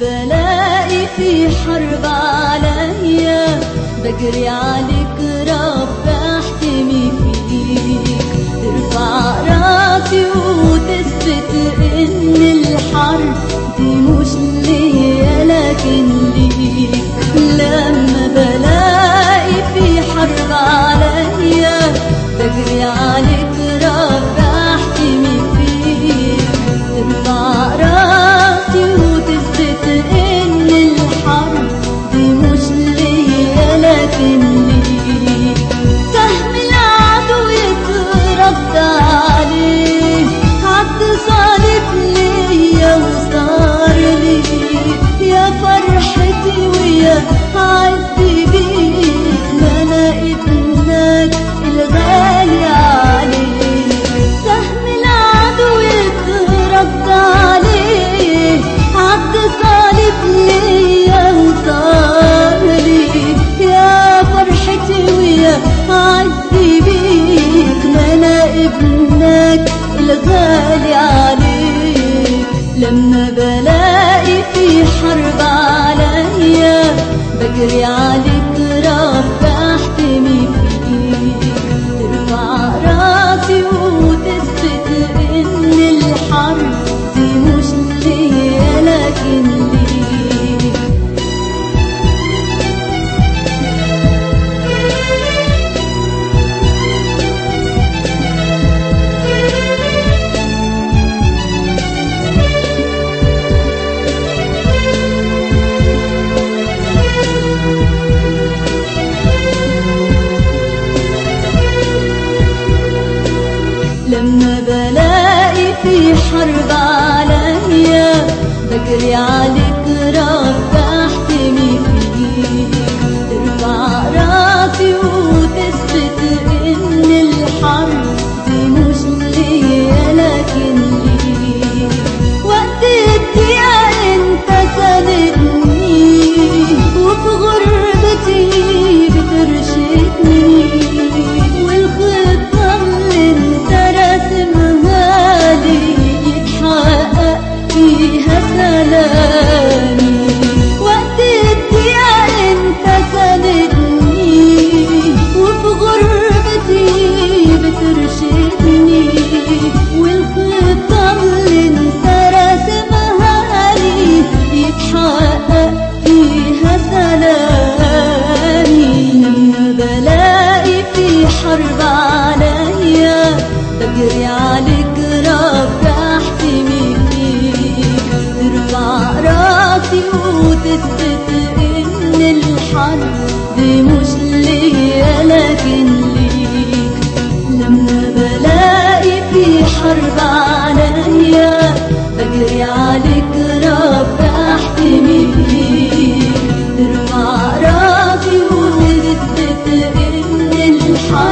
بلاقي في حرب عليا بجري عليك رب احتمي فيك. ترفع راسي وتثبت إن الحرب دي مش الغالي بالي لما بلاقي في حرب عليا بجري عليه حرب عليا بجري عليك رب احتمي. فيك ترفع راسي وتثبت إن الحرب